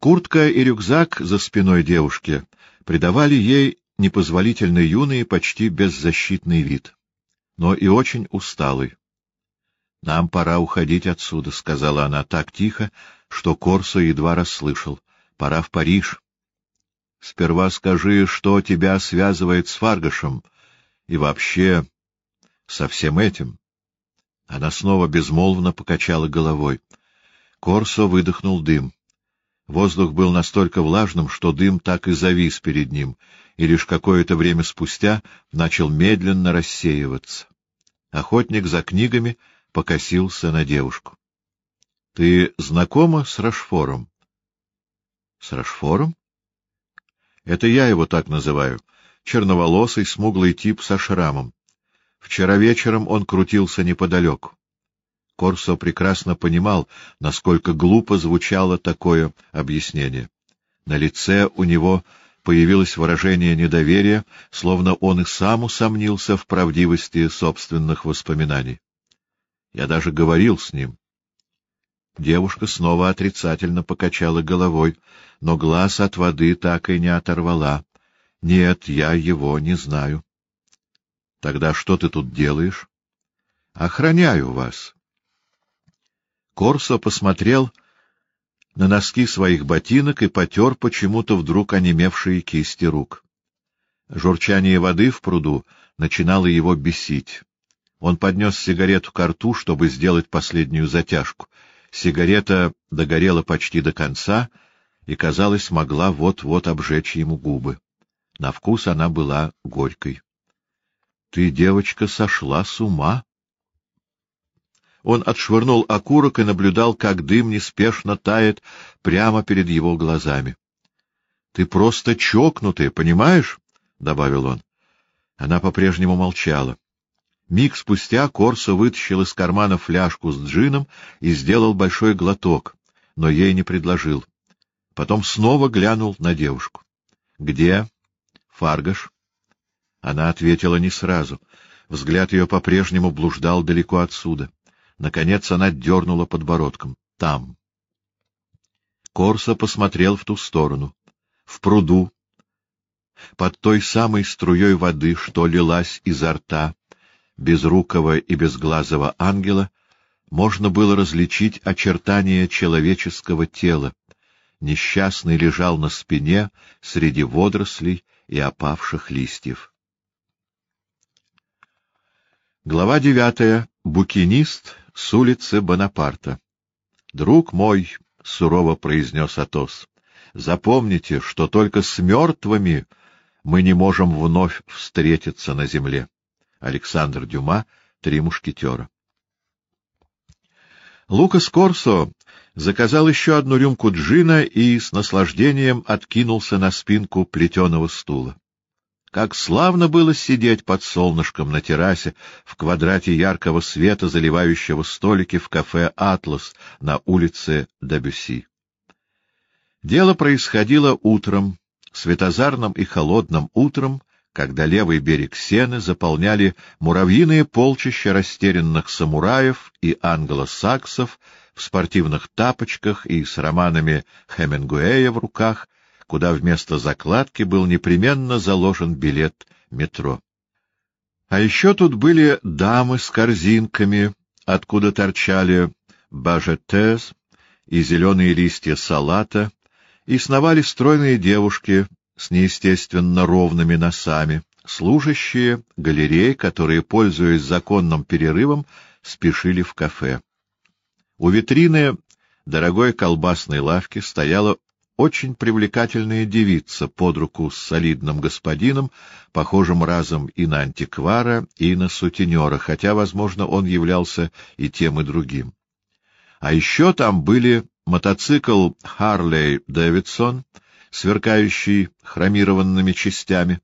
Куртка и рюкзак за спиной девушки придавали ей непозволительно юный почти беззащитный вид, но и очень усталый. — Нам пора уходить отсюда, — сказала она так тихо, что Корсо едва расслышал. — Пора в Париж. — Сперва скажи, что тебя связывает с Фаргашем и вообще со всем этим. Она снова безмолвно покачала головой. Корсо выдохнул дым. Воздух был настолько влажным, что дым так и завис перед ним, и лишь какое-то время спустя начал медленно рассеиваться. Охотник за книгами покосился на девушку. — Ты знакома с Рашфором? — С Рашфором? — Это я его так называю. Черноволосый, смуглый тип со шрамом. Вчера вечером он крутился неподалеку. Корсо прекрасно понимал, насколько глупо звучало такое объяснение. На лице у него появилось выражение недоверия, словно он и сам усомнился в правдивости собственных воспоминаний. Я даже говорил с ним. Девушка снова отрицательно покачала головой, но глаз от воды так и не оторвала. — Нет, я его не знаю. — Тогда что ты тут делаешь? — Охраняю вас. Корсо посмотрел на носки своих ботинок и потер почему-то вдруг онемевшие кисти рук. Журчание воды в пруду начинало его бесить. Он поднес сигарету к рту, чтобы сделать последнюю затяжку. Сигарета догорела почти до конца и, казалось, могла вот-вот обжечь ему губы. На вкус она была горькой. — Ты, девочка, сошла с ума? Он отшвырнул окурок и наблюдал, как дым неспешно тает прямо перед его глазами. — Ты просто чокнутый, понимаешь? — добавил он. Она по-прежнему молчала. Миг спустя Корсо вытащил из кармана фляжку с джином и сделал большой глоток, но ей не предложил. Потом снова глянул на девушку. — Где? — Фаргаш. Она ответила не сразу. Взгляд ее по-прежнему блуждал далеко отсюда. Наконец она дернула подбородком. — Там. Корсо посмотрел в ту сторону. В пруду, под той самой струей воды, что лилась изо рта, безрукого и безглазого ангела, можно было различить очертания человеческого тела. Несчастный лежал на спине среди водорослей и опавших листьев. Глава девятая. Букинист с улицы Бонапарта. «Друг мой», — сурово произнес Атос, — «запомните, что только с мертвыми мы не можем вновь встретиться на земле». Александр Дюма «Три мушкетера». Лукас Корсо заказал еще одну рюмку джина и с наслаждением откинулся на спинку плетеного стула. Как славно было сидеть под солнышком на террасе в квадрате яркого света, заливающего столики в кафе «Атлас» на улице Дебюси. Дело происходило утром, светозарным и холодным утром, когда левый берег Сены заполняли муравьиные полчища растерянных самураев и англосаксов в спортивных тапочках и с романами Хемингуэя в руках, куда вместо закладки был непременно заложен билет метро. А еще тут были дамы с корзинками, откуда торчали бажетез и зеленые листья салата, и сновали стройные девушки с неестественно ровными носами, служащие галерей, которые, пользуясь законным перерывом, спешили в кафе. У витрины дорогой колбасной лавки стояла очень привлекательная девица под руку с солидным господином, похожим разом и на антиквара, и на сутенера, хотя, возможно, он являлся и тем, и другим. А еще там были мотоцикл Харлей Дэвидсон, сверкающий хромированными частями,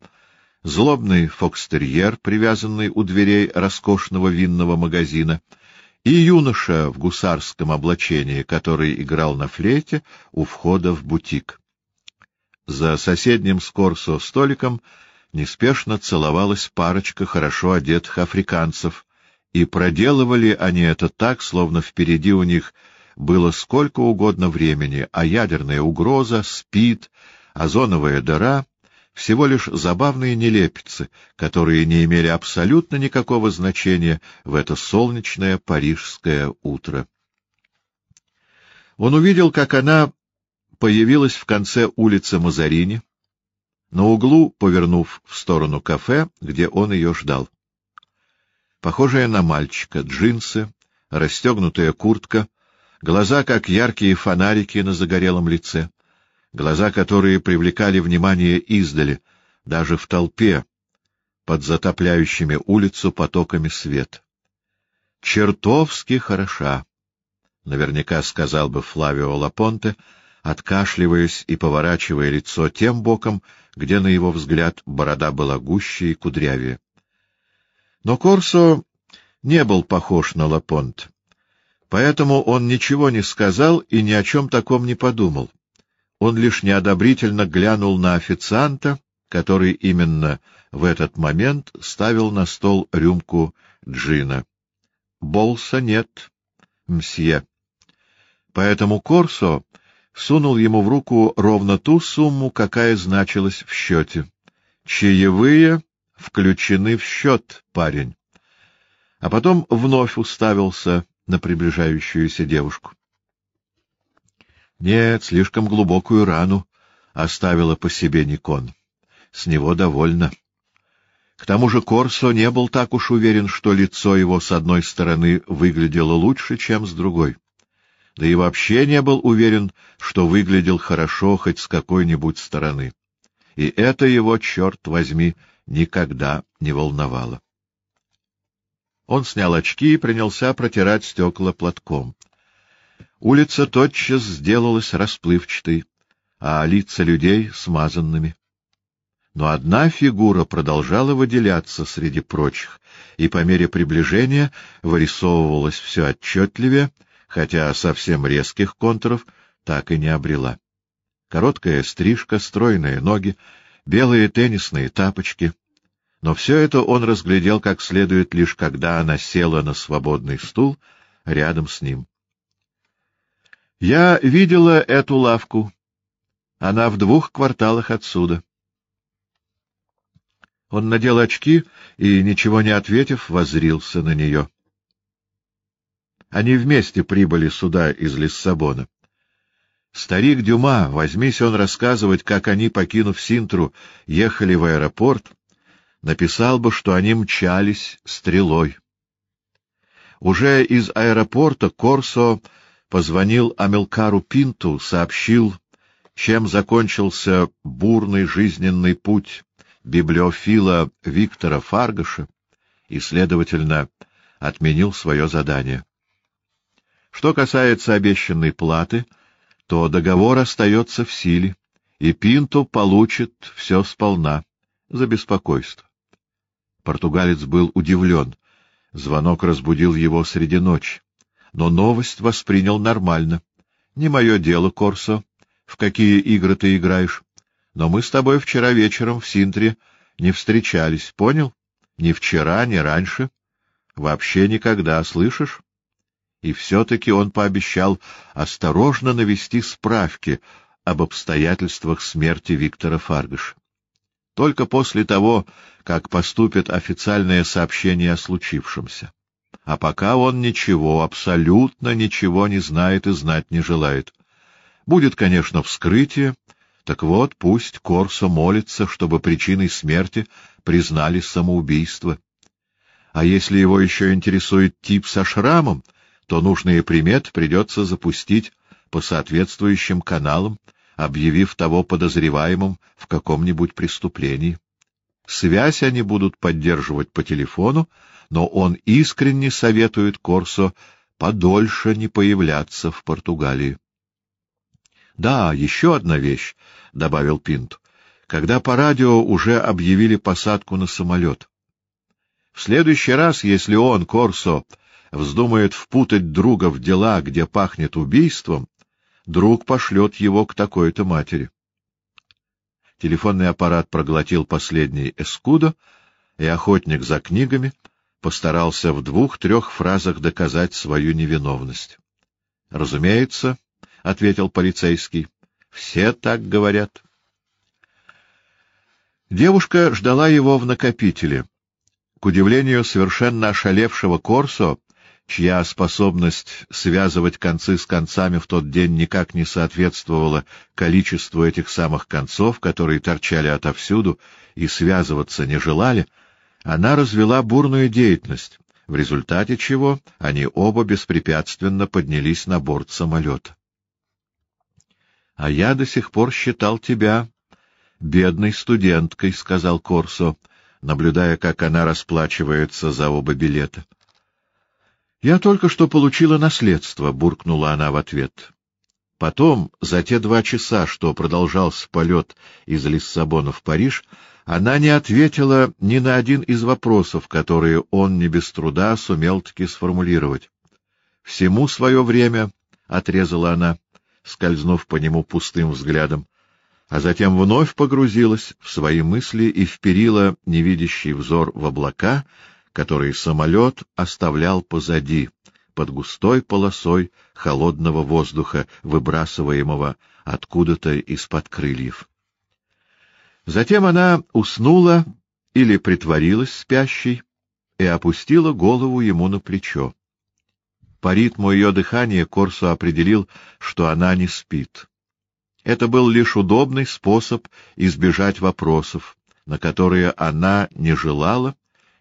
злобный фокстерьер, привязанный у дверей роскошного винного магазина — и юноша в гусарском облачении, который играл на флейте у входа в бутик. За соседним с Корсо столиком неспешно целовалась парочка хорошо одетых африканцев, и проделывали они это так, словно впереди у них было сколько угодно времени, а ядерная угроза, спид, озоновая дыра — всего лишь забавные нелепицы, которые не имели абсолютно никакого значения в это солнечное парижское утро. Он увидел, как она появилась в конце улицы Мазарини, на углу, повернув в сторону кафе, где он ее ждал. Похожая на мальчика, джинсы, расстегнутая куртка, глаза, как яркие фонарики на загорелом лице, глаза, которые привлекали внимание издали, даже в толпе, под затопляющими улицу потоками света. «Чертовски хороша», — наверняка сказал бы Флавио Лапонте, откашливаясь и поворачивая лицо тем боком, где, на его взгляд, борода была гуще и кудрявее. Но Корсо не был похож на Лапонте. Поэтому он ничего не сказал и ни о чем таком не подумал. Он лишь неодобрительно глянул на официанта, который именно в этот момент ставил на стол рюмку джина. — Болса нет, мсье. Поэтому Корсо сунул ему в руку ровно ту сумму, какая значилась в счете. Чаевые включены в счет, парень. А потом вновь уставился на приближающуюся девушку. Нет, слишком глубокую рану оставила по себе Никон. С него довольно. К тому же Корсо не был так уж уверен, что лицо его с одной стороны выглядело лучше, чем с другой. Да и вообще не был уверен, что выглядел хорошо хоть с какой-нибудь стороны. И это его, черт возьми, никогда не волновало. Он снял очки и принялся протирать стекла платком. Улица тотчас сделалась расплывчатой, а лица людей — смазанными. Но одна фигура продолжала выделяться среди прочих, и по мере приближения вырисовывалась все отчетливее, хотя совсем резких контуров так и не обрела. Короткая стрижка, стройные ноги, белые теннисные тапочки — но все это он разглядел как следует лишь когда она села на свободный стул рядом с ним. Я видела эту лавку. Она в двух кварталах отсюда. Он надел очки и, ничего не ответив, воззрился на нее. Они вместе прибыли сюда из Лиссабона. Старик Дюма, возьмись он рассказывать, как они, покинув Синтру, ехали в аэропорт, написал бы, что они мчались стрелой. Уже из аэропорта Корсо позвонил Амелкару Пинту, сообщил, чем закончился бурный жизненный путь библиофила Виктора Фаргаша и, следовательно, отменил свое задание. Что касается обещанной платы, то договор остается в силе, и Пинту получит все сполна за беспокойство. Португалец был удивлен. Звонок разбудил его среди ночи. Но новость воспринял нормально. — Не мое дело, Корсо, в какие игры ты играешь. Но мы с тобой вчера вечером в Синтре не встречались, понял? Ни вчера, ни раньше. Вообще никогда, слышишь? И все-таки он пообещал осторожно навести справки об обстоятельствах смерти Виктора Фаргаша. Только после того, как поступит официальное сообщение о случившемся. А пока он ничего, абсолютно ничего не знает и знать не желает. Будет, конечно, вскрытие, так вот, пусть Корсо молится, чтобы причиной смерти признали самоубийство. А если его еще интересует тип со шрамом, то нужные приметы придется запустить по соответствующим каналам, объявив того подозреваемым в каком-нибудь преступлении. Связь они будут поддерживать по телефону, но он искренне советует Корсо подольше не появляться в Португалии. — Да, еще одна вещь, — добавил Пинт, — когда по радио уже объявили посадку на самолет. В следующий раз, если он, Корсо, вздумает впутать друга в дела, где пахнет убийством, друг пошлет его к такой-то матери. Телефонный аппарат проглотил последний эскудо, и охотник за книгами постарался в двух-трех фразах доказать свою невиновность. — Разумеется, — ответил полицейский. — Все так говорят. Девушка ждала его в накопителе. К удивлению совершенно ошалевшего Корсо, чья способность связывать концы с концами в тот день никак не соответствовала количеству этих самых концов, которые торчали отовсюду и связываться не желали, она развела бурную деятельность, в результате чего они оба беспрепятственно поднялись на борт самолета. — А я до сих пор считал тебя бедной студенткой, — сказал Корсо, наблюдая, как она расплачивается за оба билета. — Я только что получила наследство, — буркнула она в ответ. Потом, за те два часа, что продолжался полет из Лиссабона в Париж, она не ответила ни на один из вопросов, которые он не без труда сумел-таки сформулировать. «Всему свое время», — отрезала она, скользнув по нему пустым взглядом, а затем вновь погрузилась в свои мысли и вперила невидящий взор в облака, которые самолет оставлял позади, под густой полосой холодного воздуха, выбрасываемого откуда-то из-под крыльев. Затем она уснула или притворилась спящей и опустила голову ему на плечо. По ритму ее дыхания Корсо определил, что она не спит. Это был лишь удобный способ избежать вопросов, на которые она не желала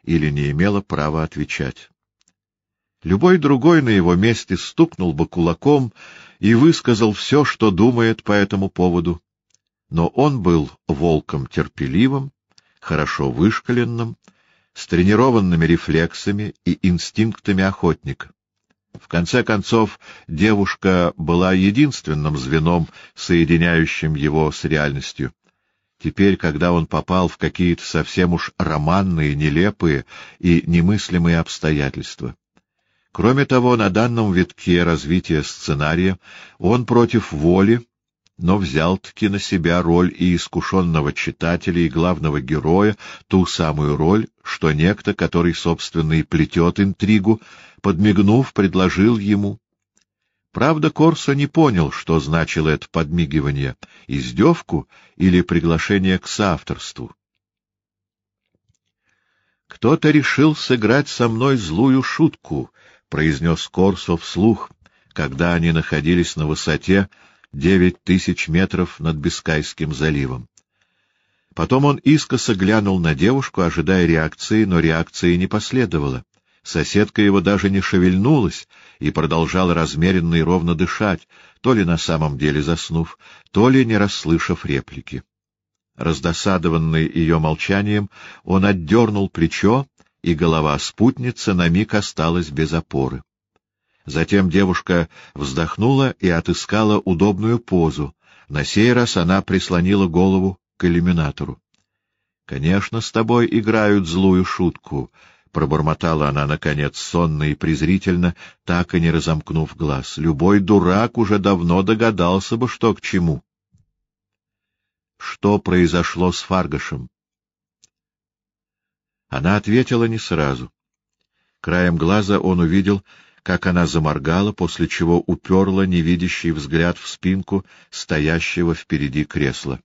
или не имела права отвечать. Любой другой на его месте стукнул бы кулаком и высказал все, что думает по этому поводу но он был волком терпеливым, хорошо вышкаленным, с тренированными рефлексами и инстинктами охотника. В конце концов, девушка была единственным звеном, соединяющим его с реальностью. Теперь, когда он попал в какие-то совсем уж романные, нелепые и немыслимые обстоятельства. Кроме того, на данном витке развития сценария он против воли но взял-таки на себя роль и искушенного читателя, и главного героя, ту самую роль, что некто, который, собственно, и плетет интригу, подмигнув, предложил ему. Правда, Корсо не понял, что значило это подмигивание — издевку или приглашение к соавторству. «Кто-то решил сыграть со мной злую шутку», — произнес Корсо вслух, когда они находились на высоте, девять тысяч метров над Бискайским заливом. Потом он искоса глянул на девушку, ожидая реакции, но реакции не последовало. Соседка его даже не шевельнулась и продолжала размеренно и ровно дышать, то ли на самом деле заснув, то ли не расслышав реплики. Раздосадованный ее молчанием, он отдернул плечо, и голова спутницы на миг осталась без опоры. Затем девушка вздохнула и отыскала удобную позу. На сей раз она прислонила голову к иллюминатору. — Конечно, с тобой играют злую шутку, — пробормотала она, наконец, сонно и презрительно, так и не разомкнув глаз. Любой дурак уже давно догадался бы, что к чему. Что произошло с Фаргашем? Она ответила не сразу. Краем глаза он увидел, как она заморгала, после чего уперла невидящий взгляд в спинку стоящего впереди кресла.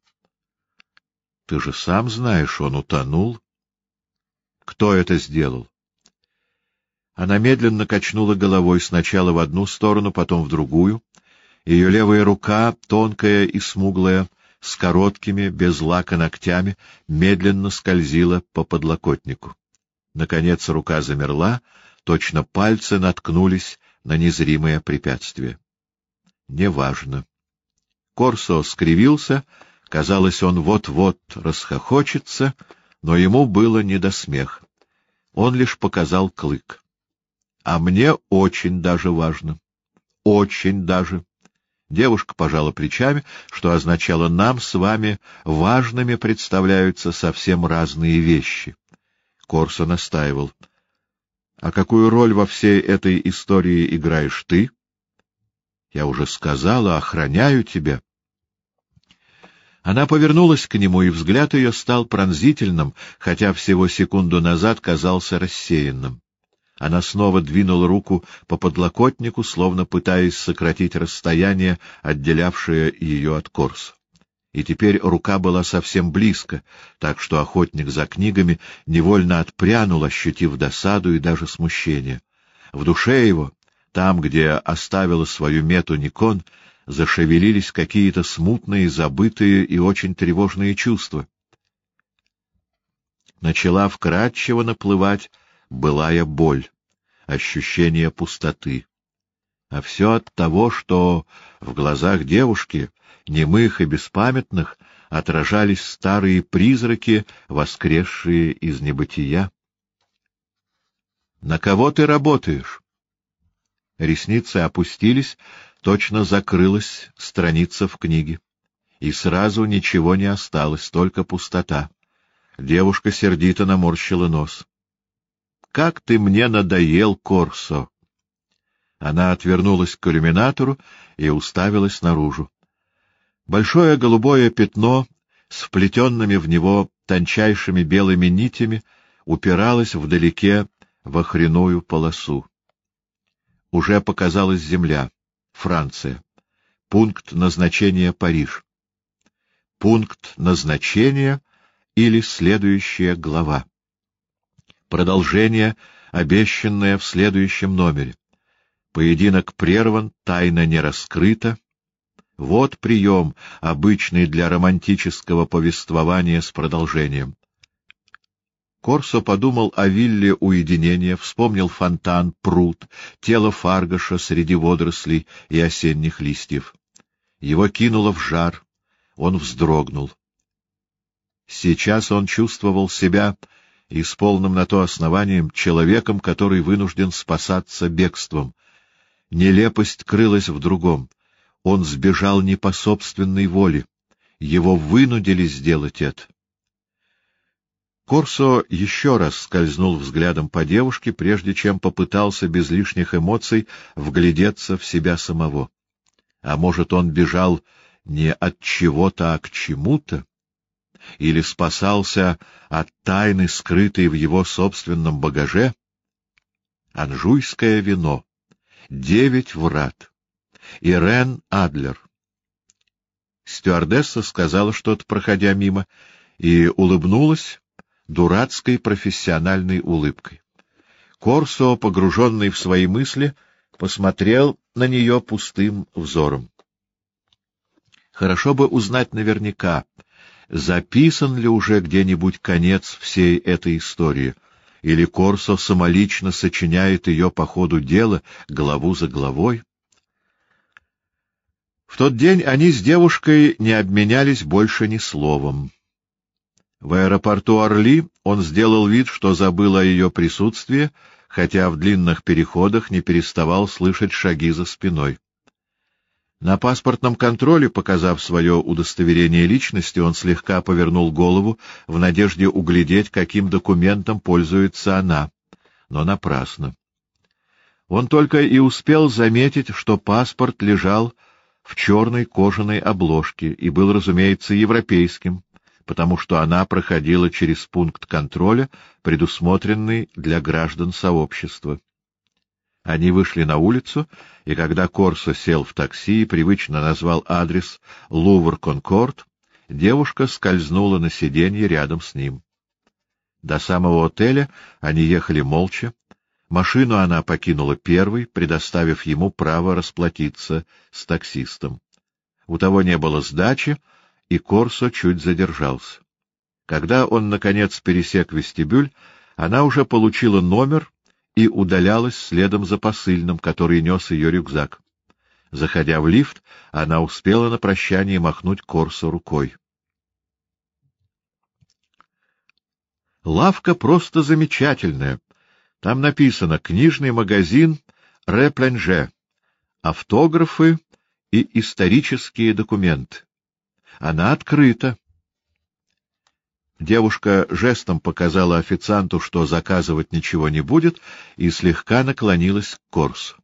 — Ты же сам знаешь, он утонул. — Кто это сделал? Она медленно качнула головой сначала в одну сторону, потом в другую. Ее левая рука, тонкая и смуглая, с короткими, без лака ногтями, медленно скользила по подлокотнику. Наконец рука замерла, Точно пальцы наткнулись на незримое препятствие. Неважно. Корсо скривился, казалось, он вот-вот расхохочется, но ему было не до смеха. Он лишь показал клык. А мне очень даже важно. Очень даже. Девушка пожала плечами, что означало «нам с вами важными представляются совсем разные вещи». Корсо настаивал. А какую роль во всей этой истории играешь ты? Я уже сказала, охраняю тебя. Она повернулась к нему, и взгляд ее стал пронзительным, хотя всего секунду назад казался рассеянным. Она снова двинула руку по подлокотнику, словно пытаясь сократить расстояние, отделявшее ее от Корса. И теперь рука была совсем близко, так что охотник за книгами невольно отпрянул, ощутив досаду и даже смущение. В душе его, там, где оставила свою мету Никон, зашевелились какие-то смутные, забытые и очень тревожные чувства. Начала вкрадчиво наплывать былая боль, ощущение пустоты. А все от того, что в глазах девушки, немых и беспамятных, отражались старые призраки, воскресшие из небытия. «На кого ты работаешь?» Ресницы опустились, точно закрылась страница в книге. И сразу ничего не осталось, только пустота. Девушка сердито наморщила нос. Как ты мне надоел, Корсо! Она отвернулась к иллюминатору и уставилась наружу. Большое голубое пятно с вплетенными в него тончайшими белыми нитями упиралось вдалеке в охреную полосу. Уже показалась земля, Франция. Пункт назначения Париж. Пункт назначения или следующая глава. Продолжение, обещанное в следующем номере. Поединок прерван, тайна не раскрыта. Вот прием, обычный для романтического повествования с продолжением. Корсо подумал о вилле уединения, вспомнил фонтан, пруд, тело Фаргаша среди водорослей и осенних листьев. Его кинуло в жар, он вздрогнул. Сейчас он чувствовал себя и с полным на то основанием человеком, который вынужден спасаться бегством. Нелепость крылась в другом. Он сбежал не по собственной воле. Его вынудили сделать это. Корсо еще раз скользнул взглядом по девушке, прежде чем попытался без лишних эмоций вглядеться в себя самого. А может, он бежал не от чего-то, а к чему-то? или спасался от тайны, скрытой в его собственном багаже? Анжуйское вино, девять врат, Ирен Адлер. Стюардесса сказала что-то, проходя мимо, и улыбнулась дурацкой профессиональной улыбкой. Корсо, погруженный в свои мысли, посмотрел на нее пустым взором. Хорошо бы узнать наверняка, записан ли уже где-нибудь конец всей этой истории, или Корсо самолично сочиняет ее по ходу дела, главу за главой. В тот день они с девушкой не обменялись больше ни словом. В аэропорту Орли он сделал вид, что забыл о ее присутствии, хотя в длинных переходах не переставал слышать шаги за спиной. На паспортном контроле, показав свое удостоверение личности, он слегка повернул голову в надежде углядеть, каким документом пользуется она. Но напрасно. Он только и успел заметить, что паспорт лежал в черной кожаной обложке и был, разумеется, европейским, потому что она проходила через пункт контроля, предусмотренный для граждан сообщества. Они вышли на улицу, и когда Корсо сел в такси и привычно назвал адрес Лувр-Конкорд, девушка скользнула на сиденье рядом с ним. До самого отеля они ехали молча. Машину она покинула первой, предоставив ему право расплатиться с таксистом. У того не было сдачи, и Корсо чуть задержался. Когда он, наконец, пересек вестибюль, она уже получила номер и удалялась следом за посыльным, который нес ее рюкзак. Заходя в лифт, она успела на прощание махнуть Корсо рукой. Лавка просто замечательная. Там написано «Книжный магазин Репленже», автографы и исторические документы. Она открыта. Девушка жестом показала официанту, что заказывать ничего не будет, и слегка наклонилась к Корсу.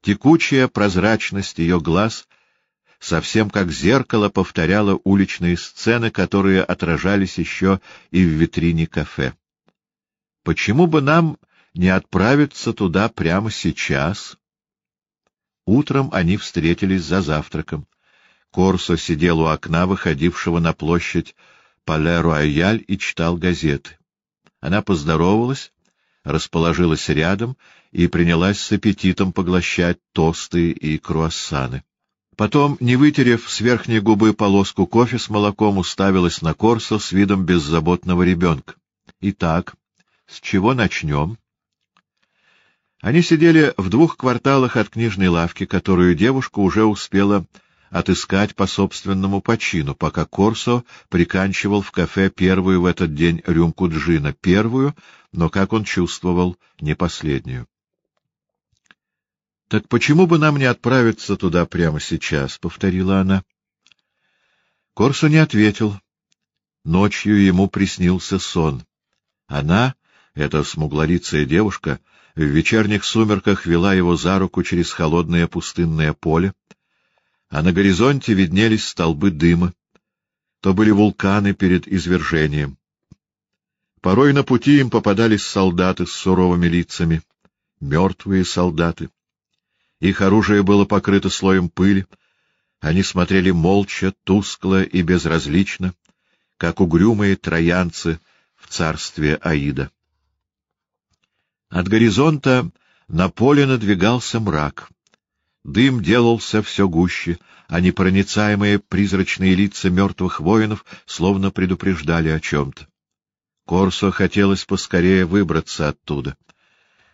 Текучая прозрачность ее глаз, совсем как зеркало, повторяла уличные сцены, которые отражались еще и в витрине кафе. Почему бы нам не отправиться туда прямо сейчас? Утром они встретились за завтраком. Корсо сидел у окна, выходившего на площадь Пале-Руаяль, и читал газеты. Она поздоровалась, расположилась рядом и принялась с аппетитом поглощать тосты и круассаны. Потом, не вытерев с верхней губы полоску кофе с молоком, уставилась на Корсо с видом беззаботного ребенка. — Итак, с чего начнем? Они сидели в двух кварталах от книжной лавки, которую девушка уже успела отыскать по собственному почину, пока Корсо приканчивал в кафе первую в этот день рюмку джина, первую, но, как он чувствовал, не последнюю. — Так почему бы нам не отправиться туда прямо сейчас? — повторила она. Корсо не ответил. Ночью ему приснился сон. Она, эта смуглолицая девушка, — в вечерних сумерках вела его за руку через холодное пустынное поле, а на горизонте виднелись столбы дыма. То были вулканы перед извержением. Порой на пути им попадались солдаты с суровыми лицами, мертвые солдаты. Их оружие было покрыто слоем пыли, они смотрели молча, тускло и безразлично, как угрюмые троянцы в царстве Аида. От горизонта на поле надвигался мрак. Дым делался все гуще, а непроницаемые призрачные лица мертвых воинов словно предупреждали о чем-то. Корсо хотелось поскорее выбраться оттуда.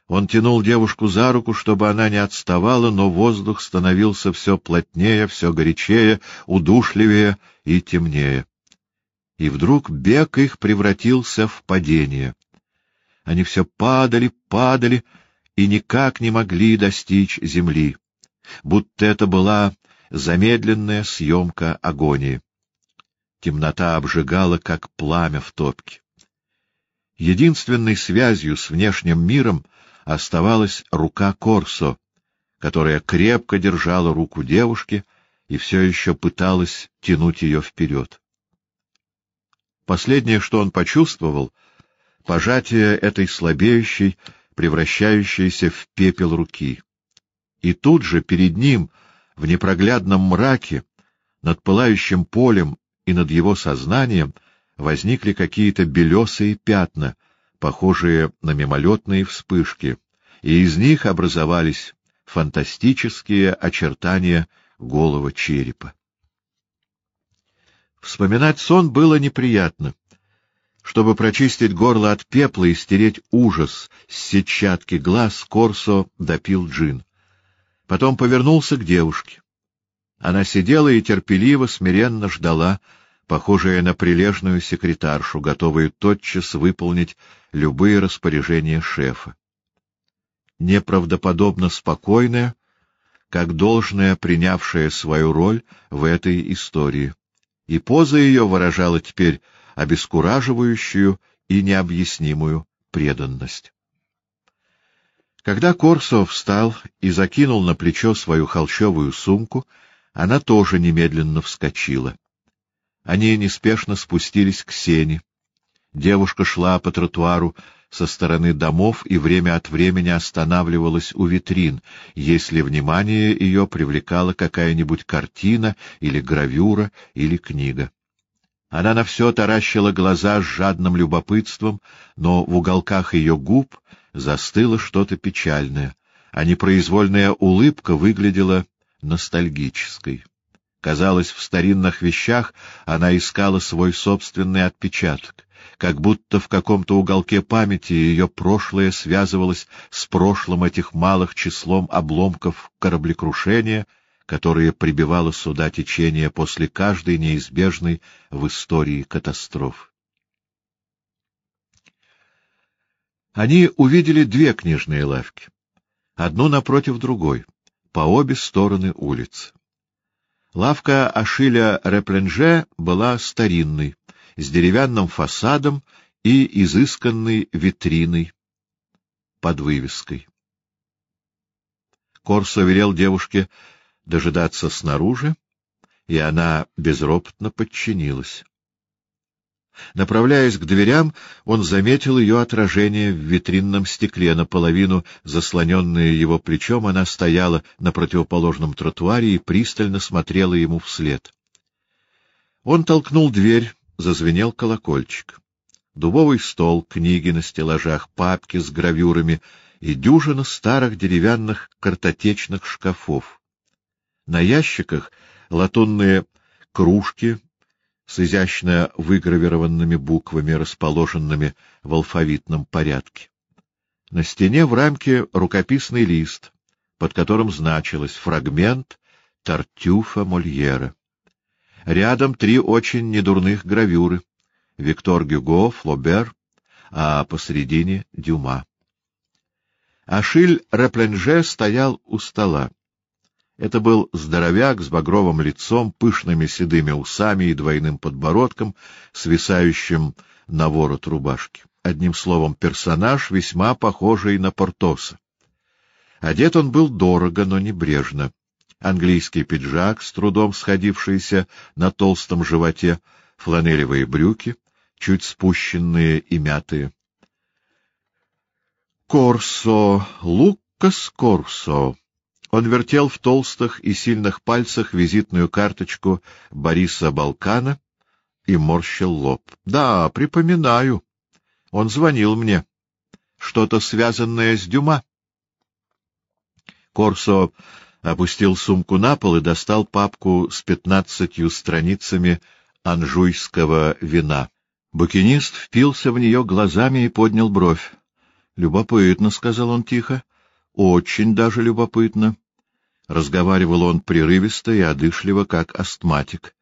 Он тянул девушку за руку, чтобы она не отставала, но воздух становился все плотнее, все горячее, удушливее и темнее. И вдруг бег их превратился в падение — они все падали, падали и никак не могли достичь земли, будто это была замедленная съемка агонии. Темнота обжигала, как пламя в топке. Единственной связью с внешним миром оставалась рука Корсо, которая крепко держала руку девушки и все еще пыталась тянуть ее вперед. Последнее, что он почувствовал — пожатие этой слабеющей, превращающейся в пепел руки. И тут же перед ним, в непроглядном мраке, над пылающим полем и над его сознанием, возникли какие-то белесые пятна, похожие на мимолетные вспышки, и из них образовались фантастические очертания голого черепа. Вспоминать сон было неприятно. Чтобы прочистить горло от пепла и стереть ужас с сетчатки глаз, Корсо допил джин. Потом повернулся к девушке. Она сидела и терпеливо, смиренно ждала, похожая на прилежную секретаршу, готовую тотчас выполнить любые распоряжения шефа. Неправдоподобно спокойная, как должная принявшая свою роль в этой истории. И поза ее выражала теперь обескураживающую и необъяснимую преданность. Когда Корсо встал и закинул на плечо свою холщовую сумку, она тоже немедленно вскочила. Они неспешно спустились к сене. Девушка шла по тротуару со стороны домов и время от времени останавливалась у витрин, если внимание ее привлекала какая-нибудь картина или гравюра или книга. Она на все таращила глаза с жадным любопытством, но в уголках ее губ застыло что-то печальное, а непроизвольная улыбка выглядела ностальгической. Казалось, в старинных вещах она искала свой собственный отпечаток, как будто в каком-то уголке памяти ее прошлое связывалось с прошлым этих малых числом обломков кораблекрушения — которое прибивало сюда течение после каждой неизбежной в истории катастроф. Они увидели две книжные лавки, одну напротив другой, по обе стороны улицы. Лавка Ашиля Репленже была старинной, с деревянным фасадом и изысканной витриной под вывеской. Корсо велел девушке дожидаться снаружи, и она безропотно подчинилась. Направляясь к дверям, он заметил ее отражение в витринном стекле. Наполовину, заслоненная его плечом, она стояла на противоположном тротуаре и пристально смотрела ему вслед. Он толкнул дверь, зазвенел колокольчик. Дубовый стол, книги на стеллажах, папки с гравюрами и дюжина старых деревянных картотечных шкафов. На ящиках латунные кружки, с изящно выгравированными буквами, расположенными в алфавитном порядке. На стене в рамке рукописный лист, под которым значилось фрагмент Тартюфа Мольера. Рядом три очень недурных гравюры — Виктор Гюго, Флобер, а посредине — Дюма. Ашиль Репленже стоял у стола. Это был здоровяк с багровым лицом, пышными седыми усами и двойным подбородком, свисающим на ворот рубашки. Одним словом, персонаж, весьма похожий на Портоса. Одет он был дорого, но небрежно. Английский пиджак, с трудом сходившийся на толстом животе, фланелевые брюки, чуть спущенные и мятые. «Корсо! Лукас Корсо!» Он вертел в толстых и сильных пальцах визитную карточку Бориса Балкана и морщил лоб. — Да, припоминаю. Он звонил мне. Что-то связанное с Дюма. Корсо опустил сумку на пол и достал папку с пятнадцатью страницами анжуйского вина. Букинист впился в нее глазами и поднял бровь. — Любопытно, — сказал он тихо. — Очень даже любопытно. Разговаривал он прерывисто и одышливо, как астматик.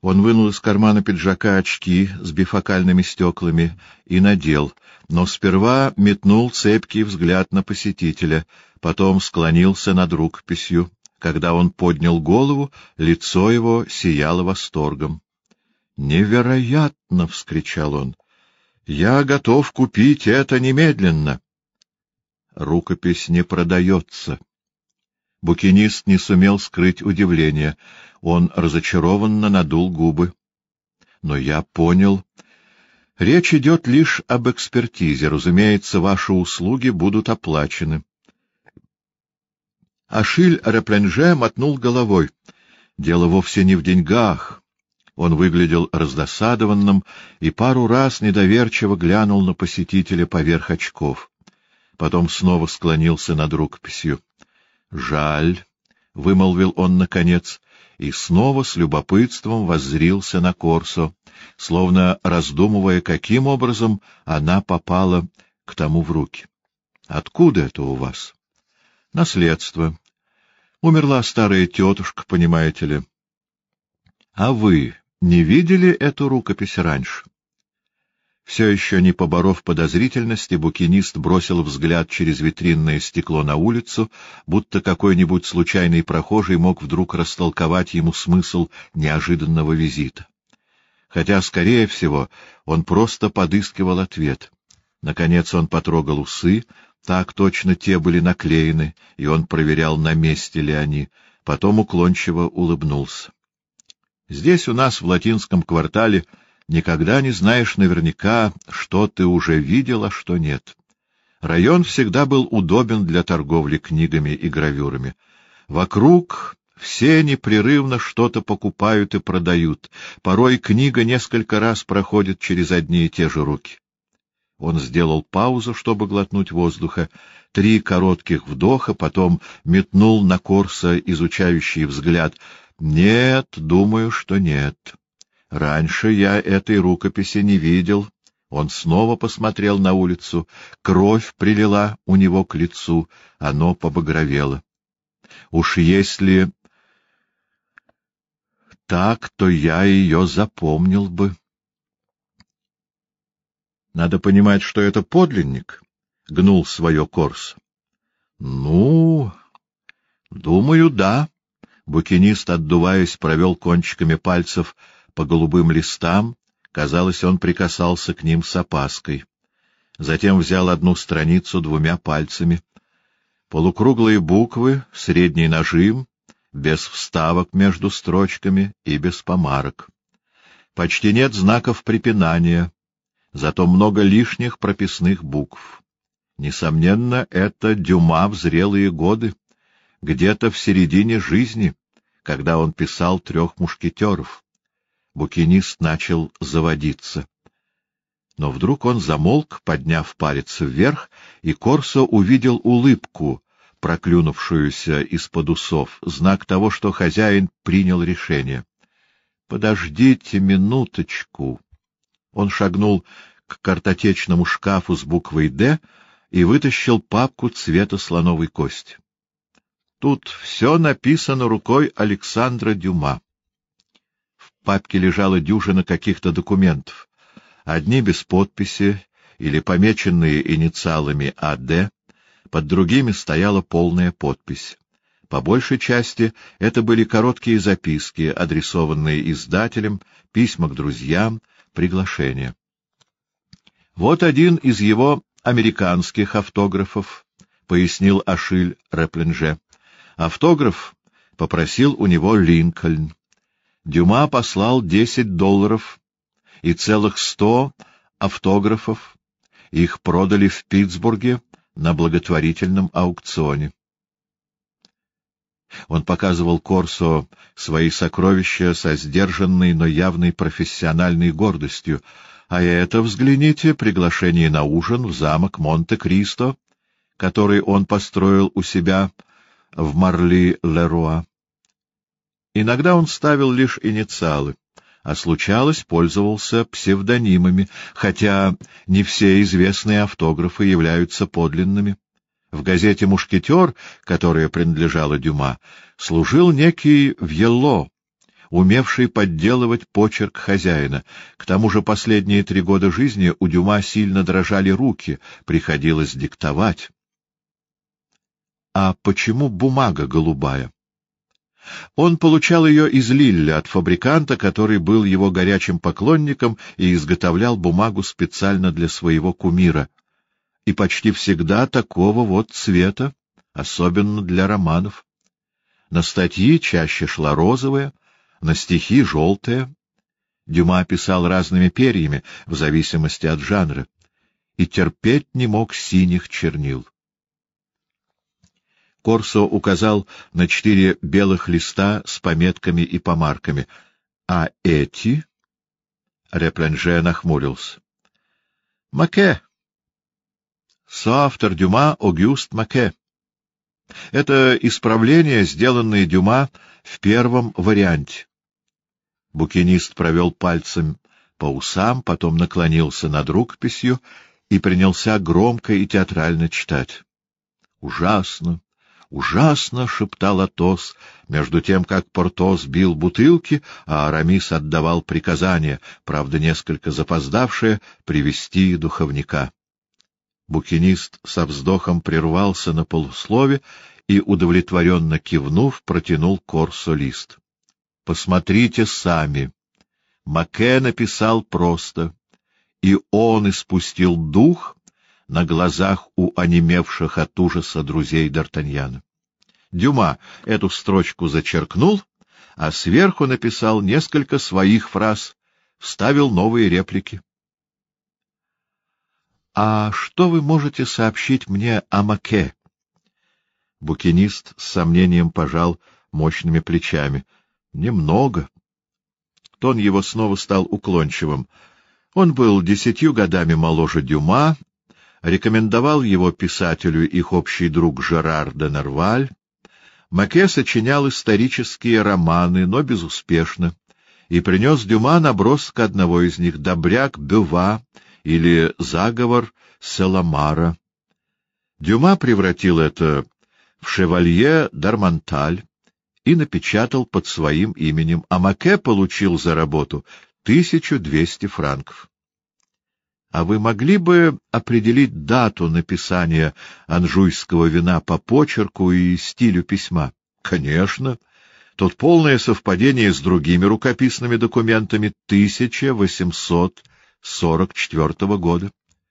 Он вынул из кармана пиджака очки с бифокальными стеклами и надел, но сперва метнул цепкий взгляд на посетителя, потом склонился над рукописью. Когда он поднял голову, лицо его сияло восторгом. «Невероятно!» — вскричал он. «Я готов купить это немедленно!» «Рукопись не продается», Букинист не сумел скрыть удивление. Он разочарованно надул губы. Но я понял. Речь идет лишь об экспертизе. Разумеется, ваши услуги будут оплачены. Ашиль Репленже мотнул головой. Дело вовсе не в деньгах. Он выглядел раздосадованным и пару раз недоверчиво глянул на посетителя поверх очков. Потом снова склонился над рукописью. Жаль, — вымолвил он наконец, и снова с любопытством воззрился на Корсо, словно раздумывая, каким образом она попала к тому в руки. — Откуда это у вас? — Наследство. Умерла старая тетушка, понимаете ли. — А вы не видели эту рукопись раньше? Все еще не поборов подозрительности, букинист бросил взгляд через витринное стекло на улицу, будто какой-нибудь случайный прохожий мог вдруг растолковать ему смысл неожиданного визита. Хотя, скорее всего, он просто подыскивал ответ. Наконец он потрогал усы, так точно те были наклеены, и он проверял, на месте ли они, потом уклончиво улыбнулся. Здесь у нас, в латинском квартале, никогда не знаешь наверняка, что ты уже видел, а что нет. Район всегда был удобен для торговли книгами и гравюрами. Вокруг все непрерывно что-то покупают и продают. Порой книга несколько раз проходит через одни и те же руки. Он сделал паузу, чтобы глотнуть воздуха, три коротких вдоха, потом метнул на Корса изучающий взгляд. «Нет, думаю, что нет». Раньше я этой рукописи не видел. Он снова посмотрел на улицу. Кровь прилила у него к лицу, оно побагровело. Уж если так, то я ее запомнил бы. Надо понимать, что это подлинник, — гнул свое корс. — Ну, думаю, да. Букинист, отдуваясь, провел кончиками пальцев по голубым листам, казалось, он прикасался к ним с опаской. Затем взял одну страницу двумя пальцами. Полукруглые буквы, средний нажим, без вставок между строчками и без помарок. Почти нет знаков препинания, зато много лишних прописных букв. Несомненно, это Дюма в зрелые годы, где-то в середине жизни, когда он писал «Трех мушкетеров». Букинист начал заводиться. Но вдруг он замолк, подняв палец вверх, и Корсо увидел улыбку, проклюнувшуюся из-под усов, знак того, что хозяин принял решение. — Подождите минуточку. Он шагнул к картотечному шкафу с буквой «Д» и вытащил папку цвета слоновой кости. Тут все написано рукой Александра Дюма. Папке лежала дюжина каких-то документов. Одни без подписи или помеченные инициалами АД, под другими стояла полная подпись. По большей части это были короткие записки, адресованные издателям, письма к друзьям, приглашения. Вот один из его американских автографов, — пояснил Ашиль Реплинже. Автограф попросил у него Линкольн. Дюма послал десять долларов и целых сто автографов. Их продали в Питтсбурге на благотворительном аукционе. Он показывал Корсо свои сокровища со сдержанной, но явной профессиональной гордостью, а это, взгляните, приглашение на ужин в замок Монте-Кристо, который он построил у себя в Марли-Леруа. Иногда он ставил лишь инициалы, а случалось, пользовался псевдонимами, хотя не все известные автографы являются подлинными. В газете «Мушкетер», которая принадлежала Дюма, служил некий Вьелло, умевший подделывать почерк хозяина. К тому же последние три года жизни у Дюма сильно дрожали руки, приходилось диктовать. А почему бумага голубая? Он получал ее из Лилля от фабриканта, который был его горячим поклонником и изготовлял бумагу специально для своего кумира. И почти всегда такого вот цвета, особенно для романов. На статьи чаще шла розовая, на стихи — желтая. Дюма писал разными перьями, в зависимости от жанра, и терпеть не мог синих чернил. Корсо указал на четыре белых листа с пометками и помарками. — А эти? — Репленже нахмурился. — Маке. Соавтор Дюма Огюст Маке. Это исправление, сделанное Дюма в первом варианте. Букинист провел пальцем по усам, потом наклонился над рукописью и принялся громко и театрально читать. «Ужасно! Ужасно!» — шептал Атос, между тем, как Портос бил бутылки, а Арамис отдавал приказание, правда, несколько запоздавшее, привести духовника. Букинист со вздохом прервался на полуслове и, удовлетворенно кивнув, протянул Корсо лист. — Посмотрите сами. Маке написал просто, и он испустил дух на глазах у онемевших от ужаса друзей Д'Артаньяна. Дюма эту строчку зачеркнул, а сверху написал несколько своих фраз, вставил новые реплики. А что вы можете сообщить мне о Маке? Букинист с сомнением пожал мощными плечами. Немного. Тон его снова стал уклончивым. Он был десятью годами моложе Дюма, рекомендовал его писателю их общий друг Жерар де Нерваль. Маке сочинял исторические романы, но безуспешно, и принес Дюма набросок одного из них «Добряк Бюва», или заговор Селамара. Дюма превратил это в «Шевалье Дарманталь» и напечатал под своим именем, а Маке получил за работу 1200 франков. А вы могли бы определить дату написания анжуйского вина по почерку и стилю письма? Конечно. Тут полное совпадение с другими рукописными документами 1800 44 года,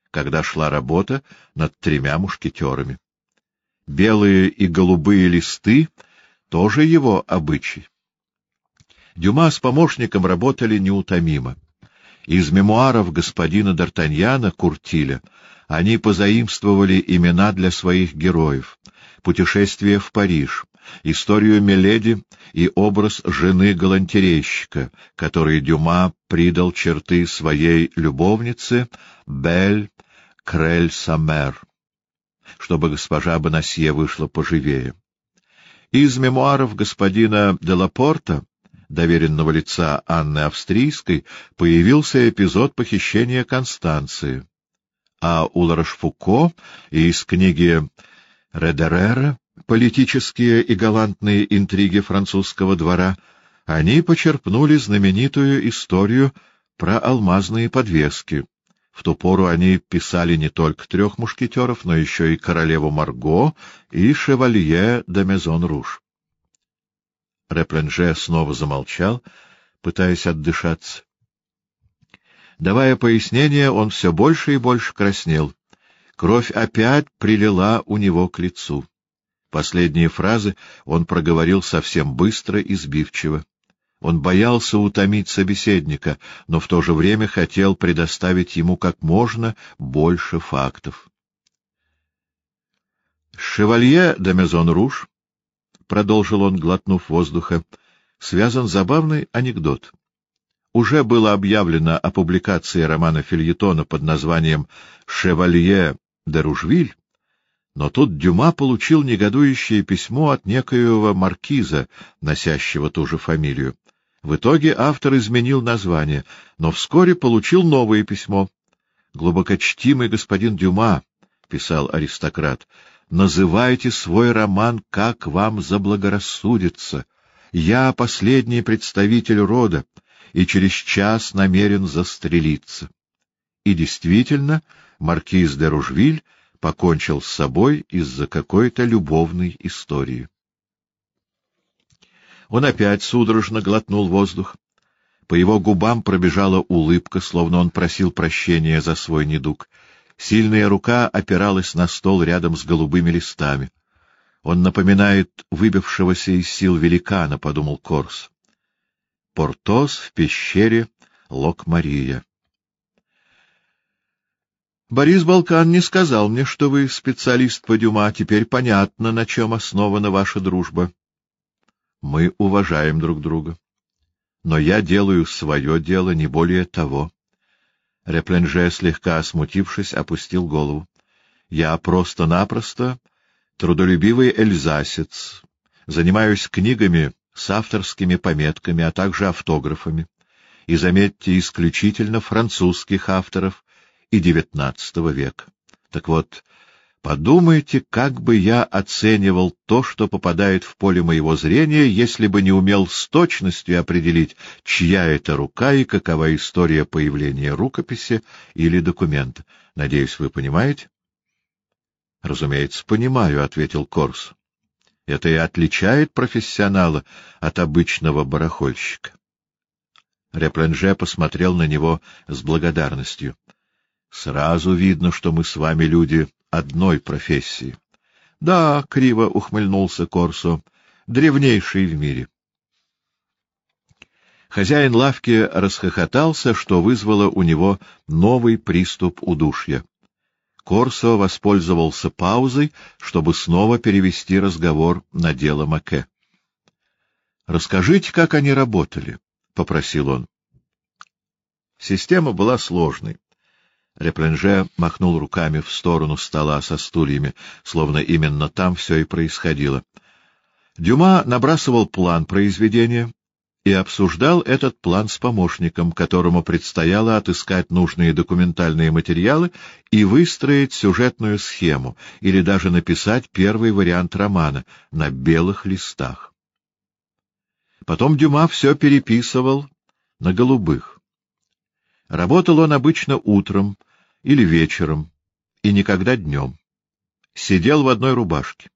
когда шла работа над тремя мушкетерами. Белые и голубые листы — тоже его обычай. Дюма с помощником работали неутомимо. Из мемуаров господина Д'Артаньяна Куртиля они позаимствовали имена для своих героев, путешествие в Париж, историю Меледи и образ жены галантерейщика, который Дюма придал черты своей любовницы Бель Крель-Самер, чтобы госпожа Бонасье вышла поживее. Из мемуаров господина де Лапорта, доверенного лица Анны Австрийской, появился эпизод похищения Констанции, а у Ларошфуко из книги Редерера «Политические и галантные интриги французского двора» они почерпнули знаменитую историю про алмазные подвески. В ту пору они писали не только трех мушкетеров, но еще и королеву Марго и шевалье де Мезон-Руж. Репленже снова замолчал, пытаясь отдышаться. Давая пояснение, он все больше и больше краснел. Кровь опять прилила у него к лицу. Последние фразы он проговорил совсем быстро и сбивчиво. Он боялся утомить собеседника, но в то же время хотел предоставить ему как можно больше фактов. «Шевалье де Мезон-Руж», — продолжил он, глотнув воздуха, — связан забавный анекдот. Уже было объявлено о публикации романа Фильетона под названием «Шевалье де Ружвиль», но тут Дюма получил негодующее письмо от некоего маркиза, носящего ту же фамилию. В итоге автор изменил название, но вскоре получил новое письмо. «Глубокочтимый господин Дюма», — писал аристократ, — «называйте свой роман, как вам заблагорассудится. Я последний представитель рода, и через час намерен застрелиться». И действительно, маркиз де Ружвиль покончил с собой из-за какой-то любовной истории. Он опять судорожно глотнул воздух. По его губам пробежала улыбка, словно он просил прощения за свой недуг. Сильная рука опиралась на стол рядом с голубыми листами. Он напоминает выбившегося из сил великана, — подумал Корс. Портос в пещере Лок-Мария. Борис Балкан не сказал мне, что вы специалист по Дюма. Теперь понятно, на чем основана ваша дружба. Мы уважаем друг друга. Но я делаю свое дело, не более того. Репленже, слегка смутившись, опустил голову. Я просто-напросто трудолюбивый эльзасец, занимаюсь книгами с авторскими пометками, а также автографами. И, заметьте, исключительно французских авторов, и XIX века. Так вот, подумайте, как бы я оценивал то, что попадает в поле моего зрения, если бы не умел с точностью определить, чья это рука и какова история появления рукописи или документа. Надеюсь, вы понимаете? — Разумеется, понимаю, — ответил Корс. — Это и отличает профессионала от обычного барахольщика. Репленже посмотрел на него с благодарностью. Сразу видно, что мы с вами люди одной профессии. — Да, — криво ухмыльнулся Корсо, — древнейший в мире. Хозяин лавки расхохотался, что вызвало у него новый приступ удушья. Корсо воспользовался паузой, чтобы снова перевести разговор на дело Маке. — Расскажите, как они работали, — попросил он. Система была сложной. Репленже махнул руками в сторону стола со стульями, словно именно там все и происходило. Дюма набрасывал план произведения и обсуждал этот план с помощником, которому предстояло отыскать нужные документальные материалы и выстроить сюжетную схему, или даже написать первый вариант романа на белых листах. Потом Дюма все переписывал на голубых. Работал он обычно утром или вечером, и никогда днем. Сидел в одной рубашке.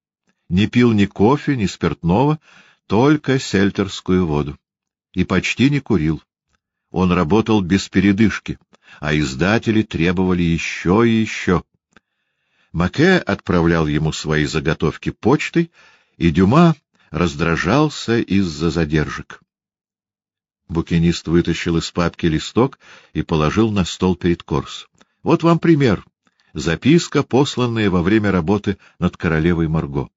Не пил ни кофе, ни спиртного, только сельтерскую воду. И почти не курил. Он работал без передышки, а издатели требовали еще и еще. Маке отправлял ему свои заготовки почтой, и Дюма раздражался из-за задержек. Букинист вытащил из папки листок и положил на стол перед Корс. — Вот вам пример. Записка, посланная во время работы над королевой Марго.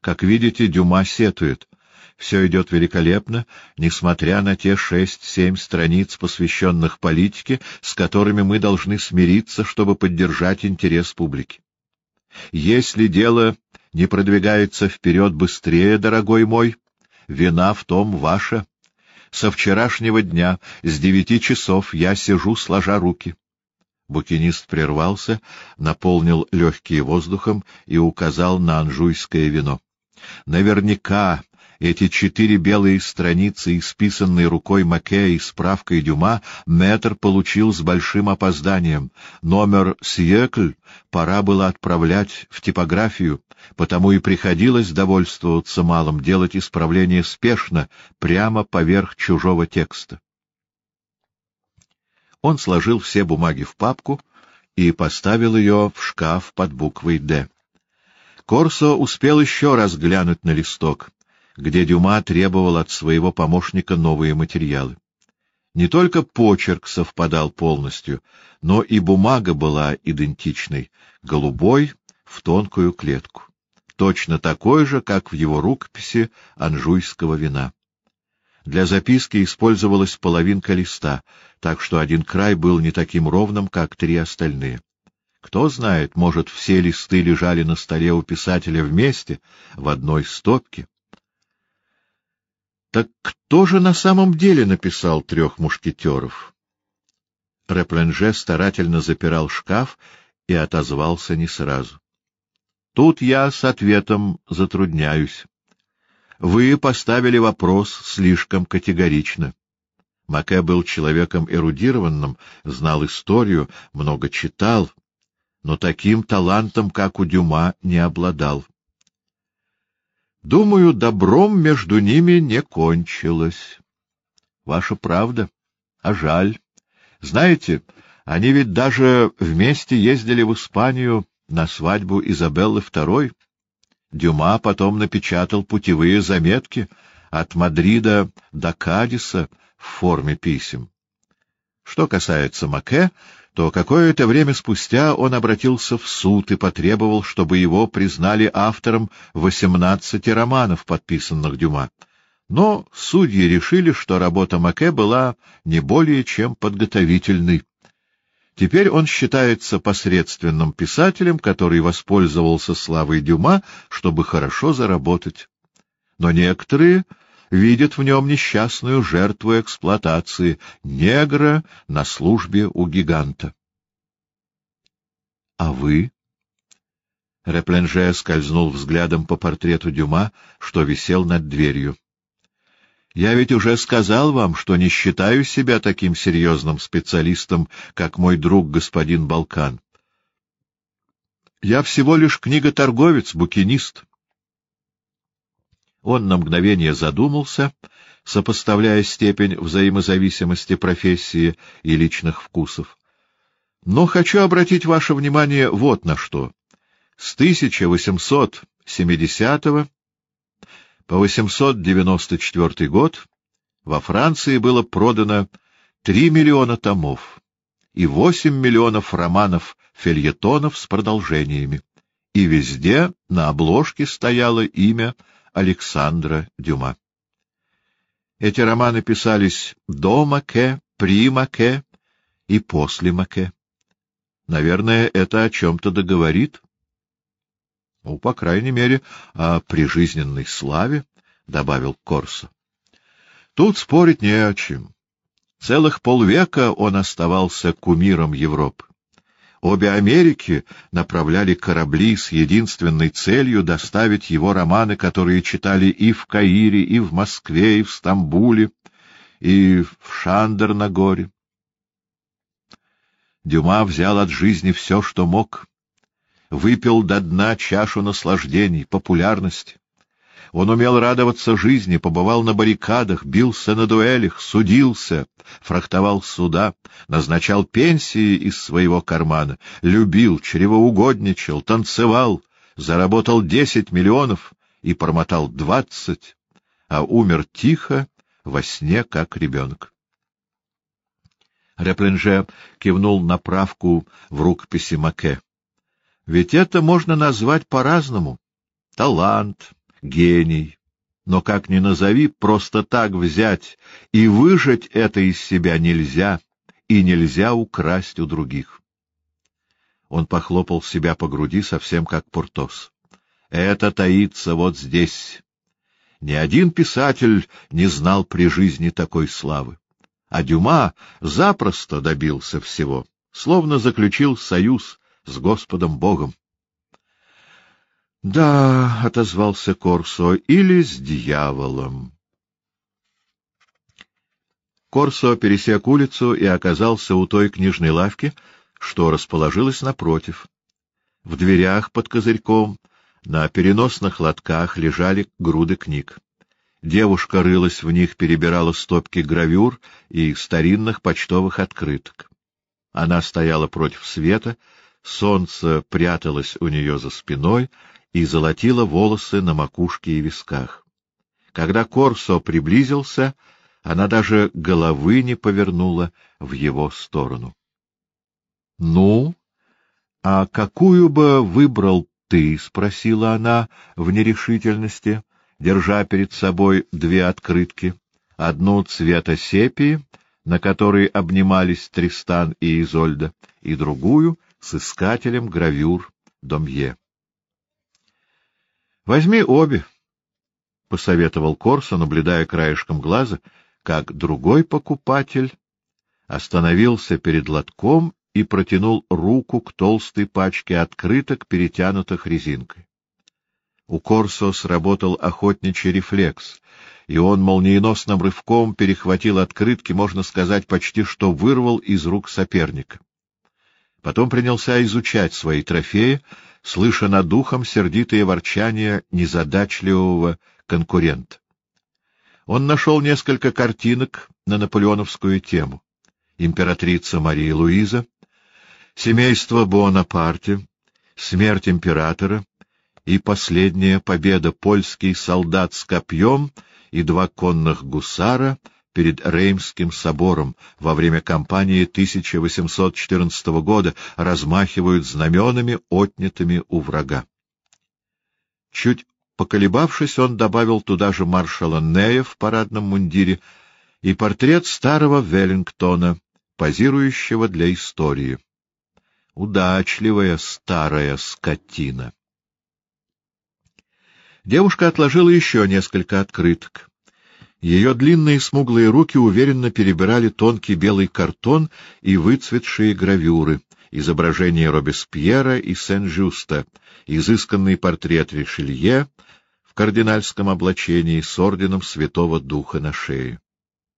Как видите, Дюма сетует. Все идет великолепно, несмотря на те шесть-семь страниц, посвященных политике, с которыми мы должны смириться, чтобы поддержать интерес публики. Если дело не продвигается вперед быстрее, дорогой мой, вина в том ваша. Со вчерашнего дня с девяти часов я сижу, сложа руки. Букинист прервался, наполнил легкие воздухом и указал на анжуйское вино. Наверняка эти четыре белые страницы, исписанные рукой Маке и справкой Дюма, Метр получил с большим опозданием. Номер «Сьекль» пора было отправлять в типографию, потому и приходилось довольствоваться малым, делать исправление спешно, прямо поверх чужого текста. Он сложил все бумаги в папку и поставил ее в шкаф под буквой «Д». Корсо успел еще раз глянуть на листок, где Дюма требовал от своего помощника новые материалы. Не только почерк совпадал полностью, но и бумага была идентичной, голубой в тонкую клетку, точно такой же, как в его рукописи анжуйского вина. Для записки использовалась половинка листа, так что один край был не таким ровным, как три остальные. Кто знает, может, все листы лежали на столе у писателя вместе, в одной стопке. Так кто же на самом деле написал трех мушкетеров? Репленже старательно запирал шкаф и отозвался не сразу. Тут я с ответом затрудняюсь. Вы поставили вопрос слишком категорично. Маке был человеком эрудированным, знал историю, много читал, но таким талантом, как у Дюма, не обладал. Думаю, добром между ними не кончилось. Ваша правда, а жаль. Знаете, они ведь даже вместе ездили в Испанию на свадьбу Изабеллы II. Дюма потом напечатал путевые заметки от Мадрида до Кадиса в форме писем. Что касается Маке, то какое-то время спустя он обратился в суд и потребовал, чтобы его признали автором восемнадцати романов, подписанных Дюма. Но судьи решили, что работа Маке была не более чем подготовительной. Теперь он считается посредственным писателем, который воспользовался славой Дюма, чтобы хорошо заработать. Но некоторые видит в нем несчастную жертву эксплуатации, негра на службе у гиганта. — А вы? Репленже скользнул взглядом по портрету Дюма, что висел над дверью. — Я ведь уже сказал вам, что не считаю себя таким серьезным специалистом, как мой друг господин Балкан. Я всего лишь книготорговец, букинист. Он на мгновение задумался, сопоставляя степень взаимозависимости профессии и личных вкусов. Но хочу обратить ваше внимание вот на что. С 1870 по 894 год во Франции было продано 3 миллиона томов и 8 миллионов романов-фельетонов с продолжениями, и везде на обложке стояло имя Александра Дюма. Эти романы писались до Маке, при Маке и после Маке. Наверное, это о чем-то договорит. Ну, по крайней мере, о прижизненной славе, — добавил Корсо. Тут спорить не о чем. Целых полвека он оставался кумиром Европы. Обе Америки направляли корабли с единственной целью доставить его романы, которые читали и в Каире, и в Москве, и в Стамбуле, и в Шандер-на-горе. Дюма взял от жизни все, что мог, выпил до дна чашу наслаждений, популярности. Он умел радоваться жизни, побывал на баррикадах, бился на дуэлях, судился, фрахтовал суда, назначал пенсии из своего кармана, любил, чревоугодничал, танцевал, заработал десять миллионов и промотал двадцать, а умер тихо во сне, как ребенок. Репленже кивнул на правку в рукописи Маке. Ведь это можно назвать по-разному. Талант, гений. Но как ни назови, просто так взять и выжать это из себя нельзя, и нельзя украсть у других. Он похлопал себя по груди, совсем как Портос. Это таится вот здесь. Ни один писатель не знал при жизни такой славы. А Дюма запросто добился всего, словно заключил союз с Господом Богом. — Да, — отозвался Корсо, — или с дьяволом. Корсо пересек улицу и оказался у той книжной лавки, что расположилась напротив. В дверях под козырьком на переносных лотках лежали груды книг. Девушка рылась в них, перебирала стопки гравюр и старинных почтовых открыток. Она стояла против света, солнце пряталось у нее за спиной и золотило волосы на макушке и висках. Когда Корсо приблизился, она даже головы не повернула в его сторону. — Ну, а какую бы выбрал ты? — спросила она в нерешительности, держа перед собой две открытки, одну цвета сепии, на которой обнимались Тристан и Изольда, и другую с искателем гравюр Домье. — Возьми обе, — посоветовал Корсо, наблюдая краешком глаза, как другой покупатель остановился перед лотком и протянул руку к толстой пачке открыток, перетянутых резинкой. У Корсо сработал охотничий рефлекс, и он молниеносным рывком перехватил открытки, можно сказать, почти что вырвал из рук соперника. Потом принялся изучать свои трофеи, слыша над ухом сердитые ворчания незадачливого конкурента. Он нашел несколько картинок на наполеоновскую тему. Императрица Мария Луиза, семейство Буонапарте, смерть императора и последняя победа польский солдат с копьем и два конных гусара перед Реймским собором во время кампании 1814 года размахивают знаменами, отнятыми у врага. Чуть поколебавшись, он добавил туда же маршала Нея в парадном мундире и портрет старого Веллингтона, позирующего для истории. Удачливая старая скотина. Девушка отложила еще несколько открыток. Ее длинные смуглые руки уверенно перебирали тонкий белый картон и выцветшие гравюры, изображения Робеспьера и Сен-Жюста, изысканный портрет Ришелье в кардинальском облачении с орденом Святого Духа на шее.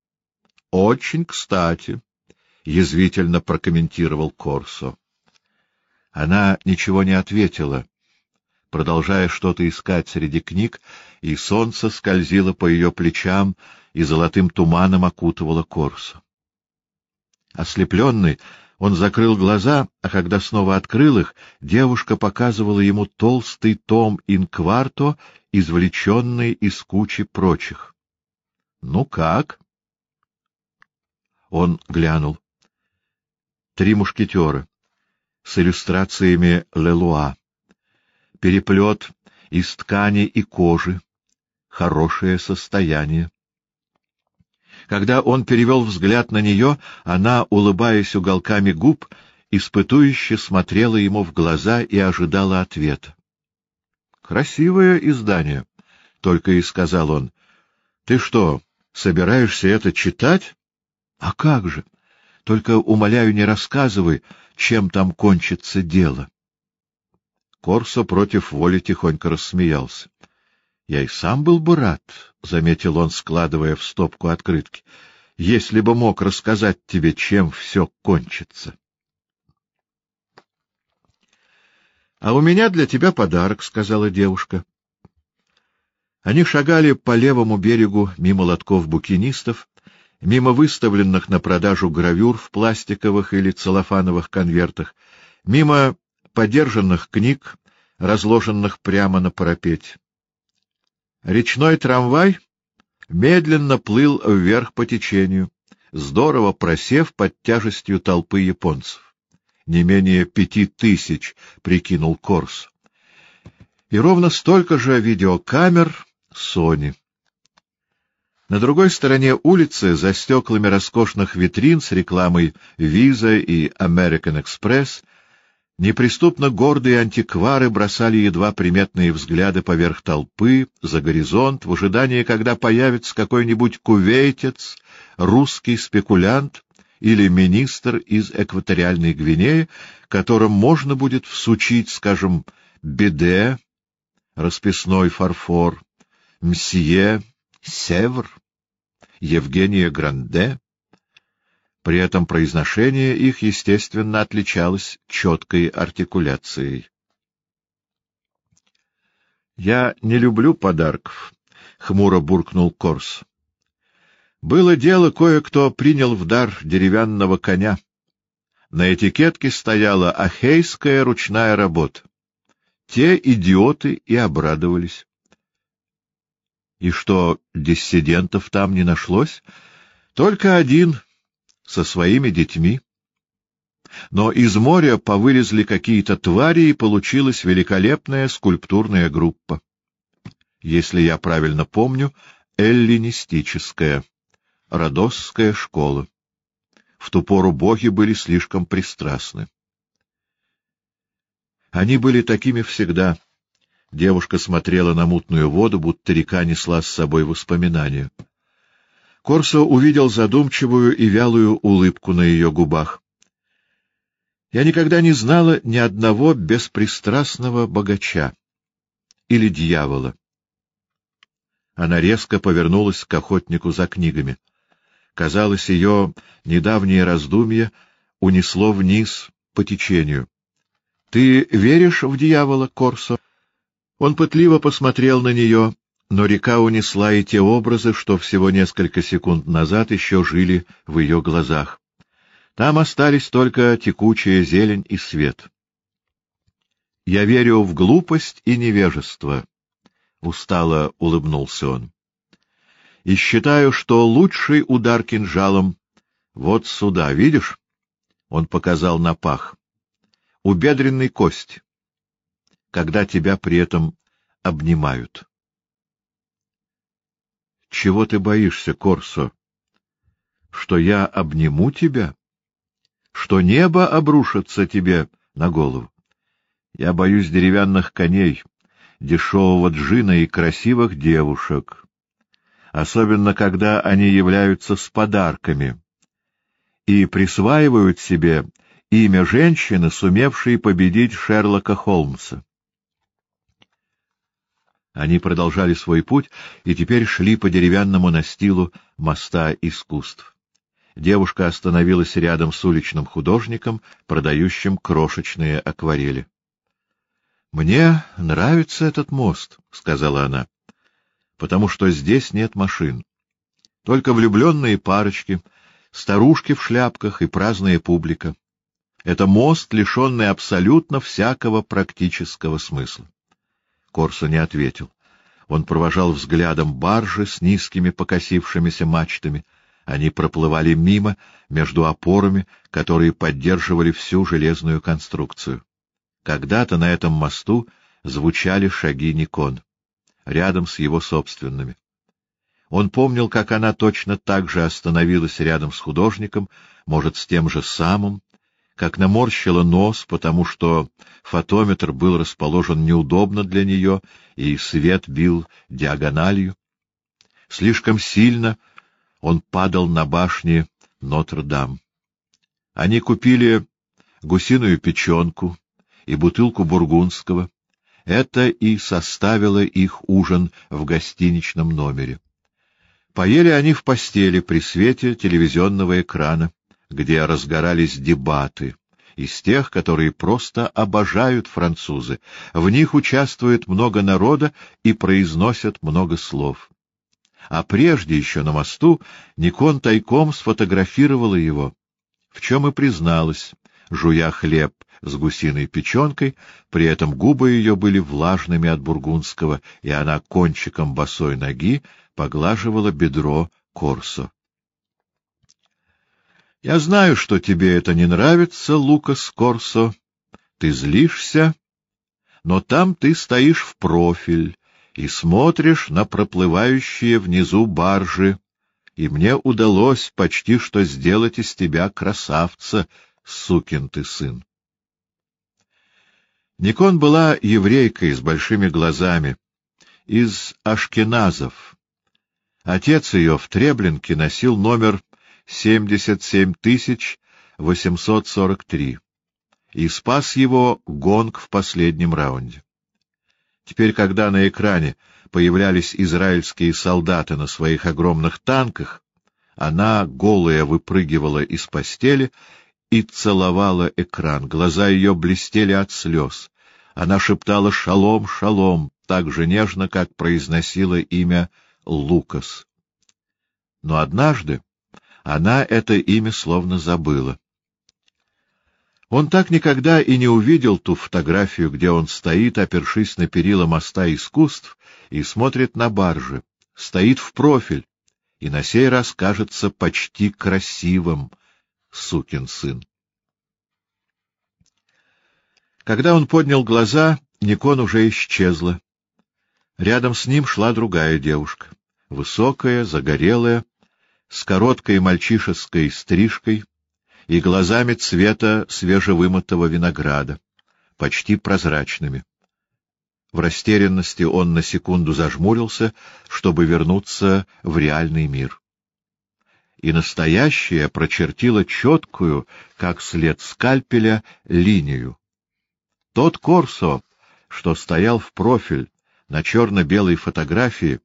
— Очень кстати, — язвительно прокомментировал Корсо. Она ничего не ответила, продолжая что-то искать среди книг, и солнце скользило по ее плечам и золотым туманом окутывало Корсо. Ослепленный, он закрыл глаза, а когда снова открыл их, девушка показывала ему толстый том инкварто, извлеченный из кучи прочих. — Ну как? Он глянул. Три мушкетера с иллюстрациями Лелуа. Переплет из ткани и кожи. Хорошее состояние. Когда он перевел взгляд на нее, она, улыбаясь уголками губ, испытующе смотрела ему в глаза и ожидала ответа. — Красивое издание, — только и сказал он. — Ты что, собираешься это читать? — А как же! Только, умоляю, не рассказывай, чем там кончится дело. Корсо против воли тихонько рассмеялся. — Я и сам был бы рад, — заметил он, складывая в стопку открытки, — если бы мог рассказать тебе, чем все кончится. — А у меня для тебя подарок, — сказала девушка. Они шагали по левому берегу мимо лотков букинистов, мимо выставленных на продажу гравюр в пластиковых или целлофановых конвертах, мимо подержанных книг, разложенных прямо на парапете. Речной трамвай медленно плыл вверх по течению, здорово просев под тяжестью толпы японцев. Не менее пяти тысяч, прикинул Корс. И ровно столько же видеокамер Сони. На другой стороне улицы, за стеклами роскошных витрин с рекламой Visa и American Express, неприступно гордые антиквары бросали едва приметные взгляды поверх толпы, за горизонт, в ожидании, когда появится какой-нибудь кувейтец, русский спекулянт или министр из экваториальной Гвинеи, которым можно будет всучить, скажем, беде, расписной фарфор, мсье, севр, Евгения Гранде. При этом произношение их, естественно, отличалось четкой артикуляцией. «Я не люблю подарков», — хмуро буркнул Корс. Было дело, кое-кто принял в дар деревянного коня. На этикетке стояла ахейская ручная работа. Те идиоты и обрадовались. И что, диссидентов там не нашлось? Только один, со своими детьми. Но из моря повылезли какие-то твари, и получилась великолепная скульптурная группа. Если я правильно помню, эллинистическая, родосская школа. В ту пору боги были слишком пристрастны. Они были такими всегда. Девушка смотрела на мутную воду, будто река несла с собой воспоминания. Корсо увидел задумчивую и вялую улыбку на ее губах. Я никогда не знала ни одного беспристрастного богача или дьявола. Она резко повернулась к охотнику за книгами. Казалось, ее недавнее раздумье унесло вниз по течению. — Ты веришь в дьявола, Корсо? Он пытливо посмотрел на нее, но река унесла и те образы, что всего несколько секунд назад еще жили в ее глазах. Там остались только текучая зелень и свет. «Я верю в глупость и невежество», — устало улыбнулся он. «И считаю, что лучший удар кинжалом вот сюда, видишь?» Он показал на пах. «У бедренной кости когда тебя при этом обнимают. Чего ты боишься, Корсо? Что я обниму тебя? Что небо обрушится тебе на голову? Я боюсь деревянных коней, дешевого джина и красивых девушек, особенно когда они являются с подарками и присваивают себе имя женщины, сумевшей победить Шерлока Холмса. Они продолжали свой путь и теперь шли по деревянному настилу моста искусств. Девушка остановилась рядом с уличным художником, продающим крошечные акварели. — Мне нравится этот мост, — сказала она, — потому что здесь нет машин. Только влюбленные парочки, старушки в шляпках и праздная публика. Это мост, лишенный абсолютно всякого практического смысла. Корсо не ответил. Он провожал взглядом баржи с низкими покосившимися мачтами. Они проплывали мимо, между опорами, которые поддерживали всю железную конструкцию. Когда-то на этом мосту звучали шаги Никон, рядом с его собственными. Он помнил, как она точно так же остановилась рядом с художником, может, с тем же самым, как наморщила нос, потому что фотометр был расположен неудобно для нее, и свет бил диагональю. Слишком сильно он падал на башне Нотр-Дам. Они купили гусиную печенку и бутылку бургундского. Это и составило их ужин в гостиничном номере. Поели они в постели при свете телевизионного экрана где разгорались дебаты, из тех, которые просто обожают французы. В них участвует много народа и произносят много слов. А прежде еще на мосту Никон тайком сфотографировала его, в чем и призналась, жуя хлеб с гусиной печенкой, при этом губы ее были влажными от бургундского, и она кончиком босой ноги поглаживала бедро Корсо. — Я знаю, что тебе это не нравится, Лукас Корсо. Ты злишься, но там ты стоишь в профиль и смотришь на проплывающие внизу баржи, и мне удалось почти что сделать из тебя красавца, сукин ты сын. Никон была еврейкой с большими глазами, из ашкеназов. Отец ее в Треблинке носил номер 77843 и спас его гонг в последнем раунде. Теперь, когда на экране появлялись израильские солдаты на своих огромных танках, она, голая, выпрыгивала из постели и целовала экран. Глаза ее блестели от слез. Она шептала «Шалом, шалом!» так же нежно, как произносила имя Лукас. Но однажды она это имя словно забыла. Он так никогда и не увидел ту фотографию, где он стоит, опершись на перила моста искусств, и смотрит на баржи, стоит в профиль, и на сей раз кажется почти красивым, сукин сын. Когда он поднял глаза, Никон уже исчезла. Рядом с ним шла другая девушка, высокая, загорелая, с короткой мальчишеской стрижкой и глазами цвета свежевымытого винограда, почти прозрачными. В растерянности он на секунду зажмурился, чтобы вернуться в реальный мир. И настоящее прочертило четкую, как след скальпеля, линию. Тот Корсо, что стоял в профиль на черно-белой фотографии,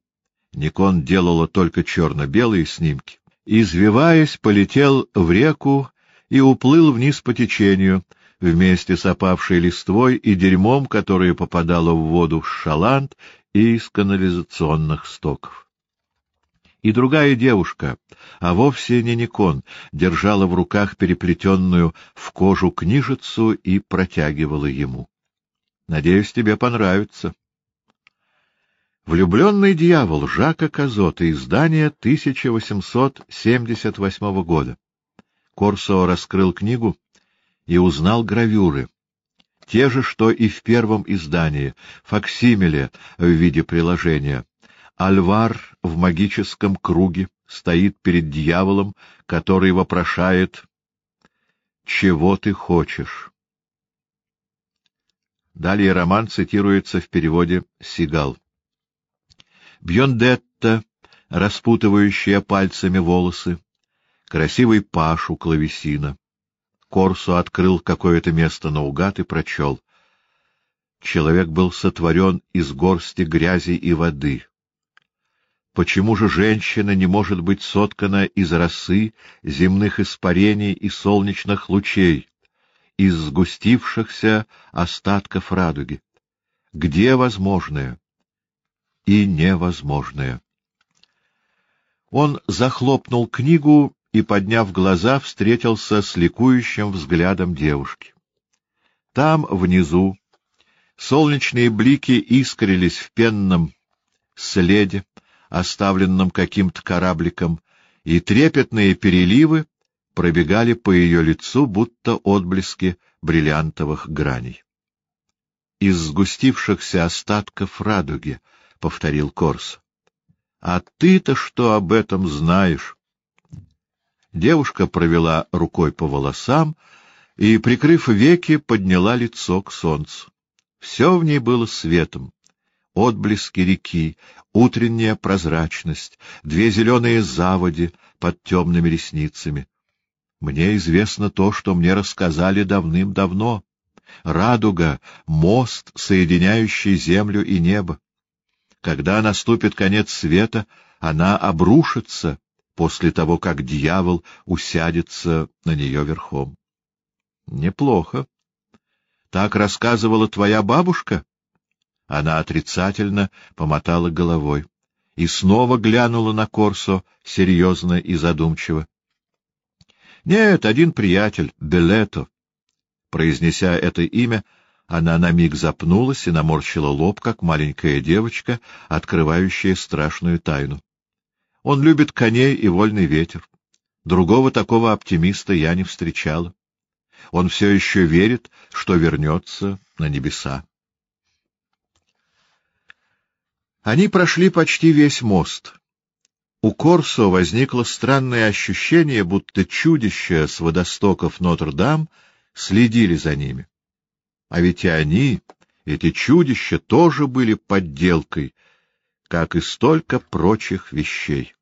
Никон делала только черно-белые снимки, извиваясь, полетел в реку и уплыл вниз по течению, вместе с опавшей листвой и дерьмом, которое попадало в воду с шаланд и из канализационных стоков. И другая девушка, а вовсе не Никон, держала в руках переплетенную в кожу книжицу и протягивала ему. — Надеюсь, тебе понравится. Влюбленный дьявол Жака Казота, издание 1878 года. Корсо раскрыл книгу и узнал гравюры. Те же, что и в первом издании, факсимиле в виде приложения. Альвар в магическом круге стоит перед дьяволом, который вопрошает «Чего ты хочешь?». Далее роман цитируется в переводе Сигал. Бьондетта, распутывающая пальцами волосы, красивый паш у клавесина. Корсо открыл какое-то место наугад и прочел. Человек был сотворен из горсти грязи и воды. Почему же женщина не может быть соткана из росы, земных испарений и солнечных лучей, из сгустившихся остатков радуги? Где возможное и невозможное? Он захлопнул книгу и, подняв глаза, встретился с ликующим взглядом девушки. Там, внизу, солнечные блики искрились в пенном следе, оставленном каким-то корабликом, и трепетные переливы пробегали по ее лицу, будто отблески бриллиантовых граней. — Из сгустившихся остатков радуги, — повторил Корс. — А ты-то что об этом знаешь? Девушка провела рукой по волосам и, прикрыв веки, подняла лицо к солнцу. Все в ней было светом. Отблески реки, утренняя прозрачность, две зеленые заводи под темными ресницами. Мне известно то, что мне рассказали давным-давно. Радуга — мост, соединяющий землю и небо. Когда наступит конец света, она обрушится, после того, как дьявол усядется на нее верхом. — Неплохо. Так рассказывала твоя бабушка? Она отрицательно помотала головой и снова глянула на Корсо, серьезно и задумчиво. — Нет, один приятель, Белето. Произнеся это имя, она на миг запнулась и наморщила лоб, как маленькая девочка, открывающая страшную тайну. Он любит коней и вольный ветер. Другого такого оптимиста я не встречала. Он все еще верит, что вернется на небеса. Они прошли почти весь мост. У Корсо возникло странное ощущение, будто чудища с водостоков Нотр-Дам следили за ними. А ведь и они, эти чудища, тоже были подделкой, как и столько прочих вещей.